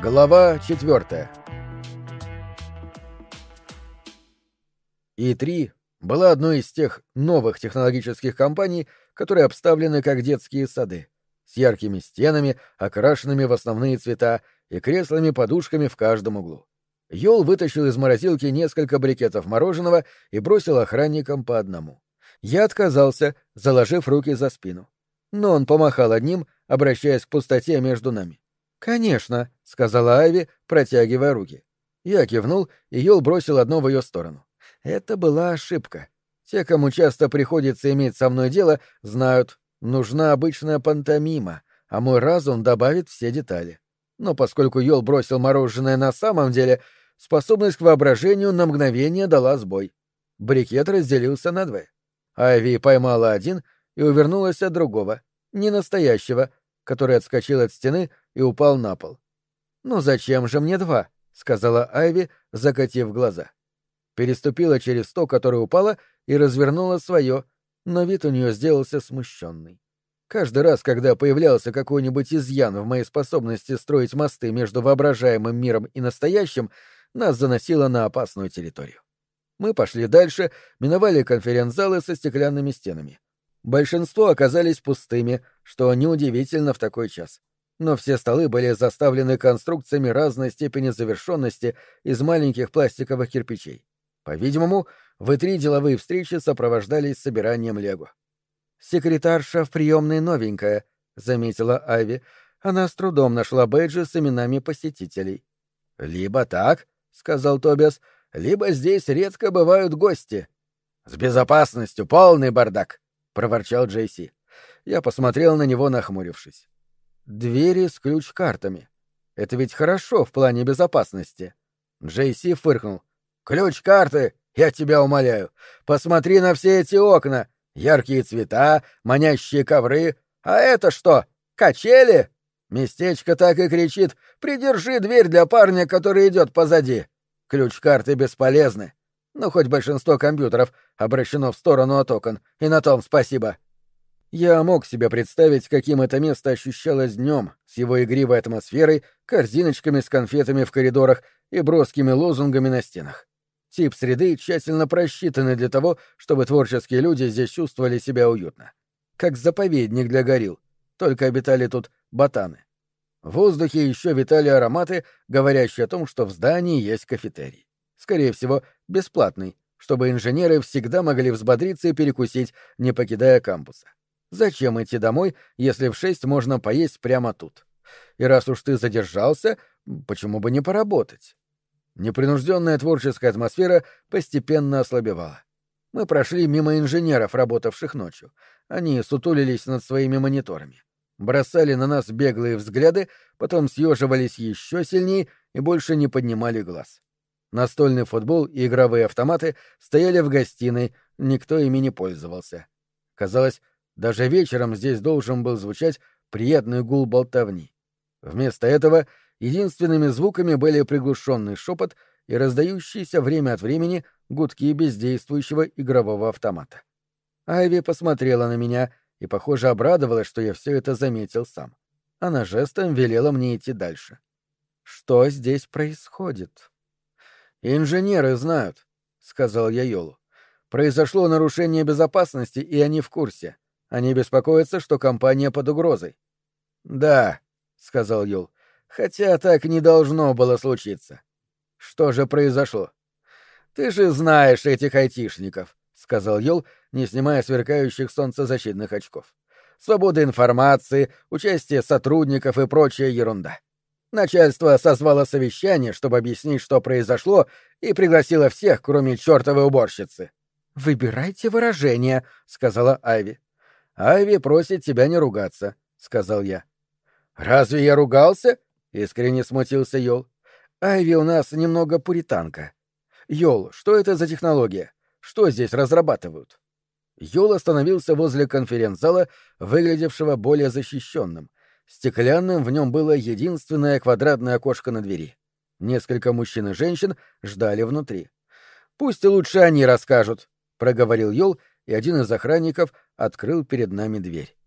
Глава четвертая. И3 была одной из тех новых технологических компаний, которые обставлены как детские сады, с яркими стенами, окрашенными в основные цвета, и креслами-подушками в каждом углу. Йол вытащил из морозилки несколько брикетов мороженого и бросил охранникам по одному. Я отказался, заложив руки за спину. Но он помахал одним, обращаясь к пустоте между нами. «Конечно», — сказала Айви, протягивая руки. Я кивнул, и Йол бросил одно в ее сторону. Это была ошибка. Те, кому часто приходится иметь со мной дело, знают, нужна обычная пантомима, а мой разум добавит все детали. Но поскольку Йол бросил мороженое на самом деле, способность к воображению на мгновение дала сбой. Брикет разделился на двое. Айви поймала один и увернулась от другого, не настоящего, который отскочил от стены и упал на пол. «Ну зачем же мне два?» — сказала Айви, закатив глаза. Переступила через то, которое упало, и развернула свое, но вид у нее сделался смущенный. Каждый раз, когда появлялся какой-нибудь изъян в моей способности строить мосты между воображаемым миром и настоящим, нас заносило на опасную территорию. Мы пошли дальше, миновали конференц-залы со стеклянными стенами. Большинство оказались пустыми, что неудивительно в такой час. Но все столы были заставлены конструкциями разной степени завершенности из маленьких пластиковых кирпичей. По-видимому, в три деловые встречи сопровождались собиранием лего. «Секретарша в приемной новенькая», — заметила Айви. Она с трудом нашла бейджи с именами посетителей. «Либо так», — сказал Тобиас, — «либо здесь редко бывают гости». «С безопасностью полный бардак», — проворчал Джейси. Я посмотрел на него, нахмурившись. «Двери с ключ-картами. Это ведь хорошо в плане безопасности». Джейси фыркнул. «Ключ-карты, я тебя умоляю. Посмотри на все эти окна. Яркие цвета, манящие ковры. А это что, качели?» Местечко так и кричит «Придержи дверь для парня, который идет позади». Ключ-карты бесполезны. Но хоть большинство компьютеров обращено в сторону от окон, и на том спасибо. Я мог себе представить, каким это место ощущалось днем, с его игривой атмосферой, корзиночками с конфетами в коридорах и броскими лозунгами на стенах. Тип среды тщательно просчитанный для того, чтобы творческие люди здесь чувствовали себя уютно. Как заповедник для горилл, только обитали тут ботаны. В воздухе еще витали ароматы, говорящие о том, что в здании есть кафетерий. Скорее всего, бесплатный, чтобы инженеры всегда могли взбодриться и перекусить, не покидая кампуса. Зачем идти домой, если в шесть можно поесть прямо тут? И раз уж ты задержался, почему бы не поработать? Непринужденная творческая атмосфера постепенно ослабевала. Мы прошли мимо инженеров, работавших ночью. Они сутулились над своими мониторами бросали на нас беглые взгляды, потом съеживались еще сильнее и больше не поднимали глаз. Настольный футбол и игровые автоматы стояли в гостиной, никто ими не пользовался. Казалось, даже вечером здесь должен был звучать приятный гул болтовни. Вместо этого единственными звуками были приглушенный шепот и раздающиеся время от времени гудки бездействующего игрового автомата. Айви посмотрела на меня — и, похоже, обрадовалась, что я все это заметил сам. Она жестом велела мне идти дальше. Что здесь происходит? Инженеры знают, сказал я Йолу. Произошло нарушение безопасности, и они в курсе. Они беспокоятся, что компания под угрозой. Да, сказал Йол. Хотя так не должно было случиться. Что же произошло? Ты же знаешь этих айтишников, сказал Йол, не снимая сверкающих солнцезащитных очков. Свобода информации, участие сотрудников и прочая ерунда. Начальство созвало совещание, чтобы объяснить, что произошло, и пригласило всех, кроме чертовой уборщицы. «Выбирайте выражение», — сказала Айви. «Айви просит тебя не ругаться», — сказал я. «Разве я ругался?» — искренне смутился Йол. «Айви у нас немного пуританка. Йол, что это за технология? Что здесь разрабатывают?» Йол остановился возле конференц-зала, выглядевшего более защищенным. Стеклянным в нем было единственное квадратное окошко на двери. Несколько мужчин и женщин ждали внутри. «Пусть лучше они расскажут», — проговорил Йол, и один из охранников открыл перед нами дверь.